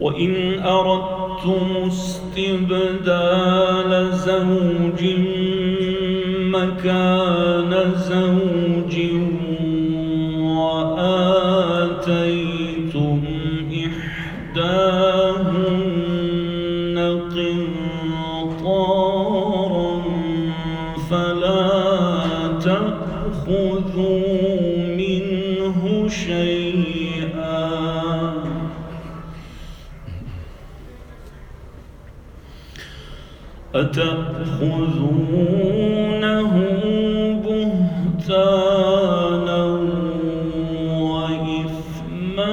وإن أردتم استبدال زوج مكان زوج وآتيتم إحداهن قنطارا فلا تأخذوا منه شيئا. بهتانا وإثما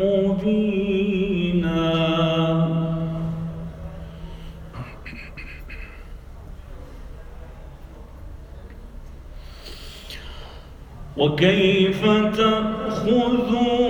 مبينا. وكيف تأخذونه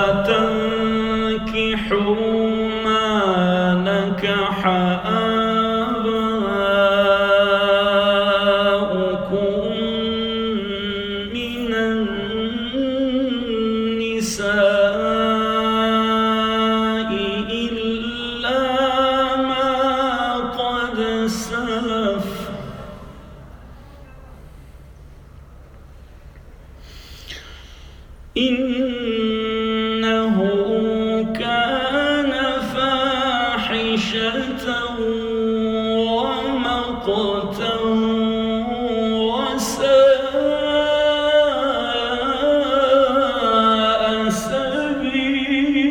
إنه كان فاحشة ومقتا وساء سبيلا.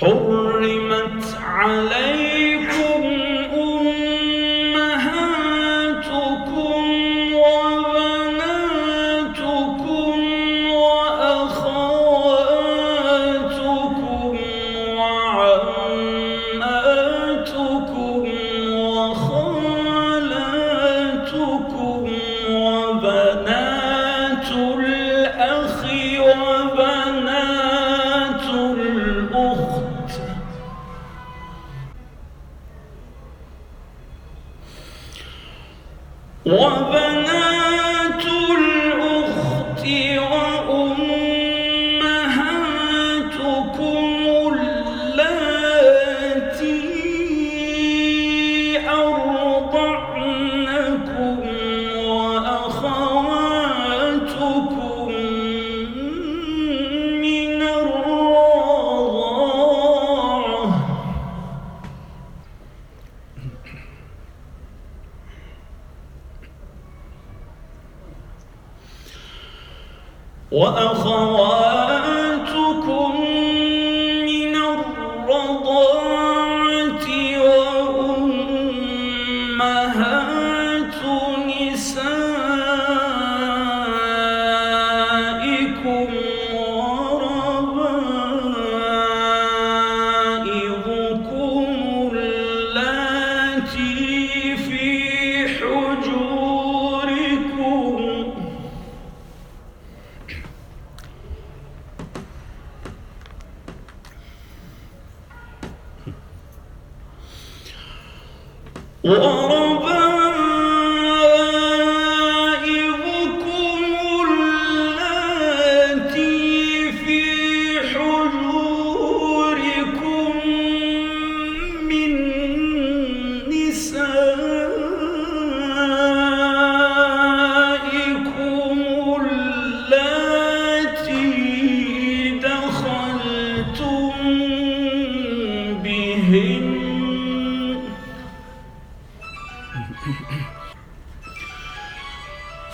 حرمت عليكم وأخواتكم Oh.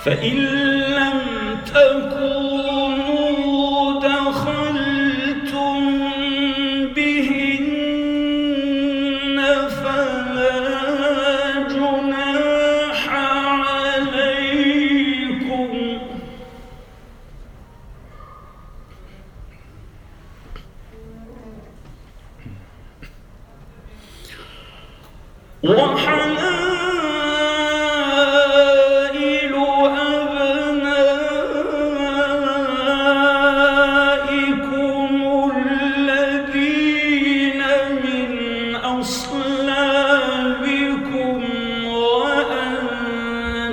فإن لم تكونوا دخلتم بهن فلا جناح عليكم وحلال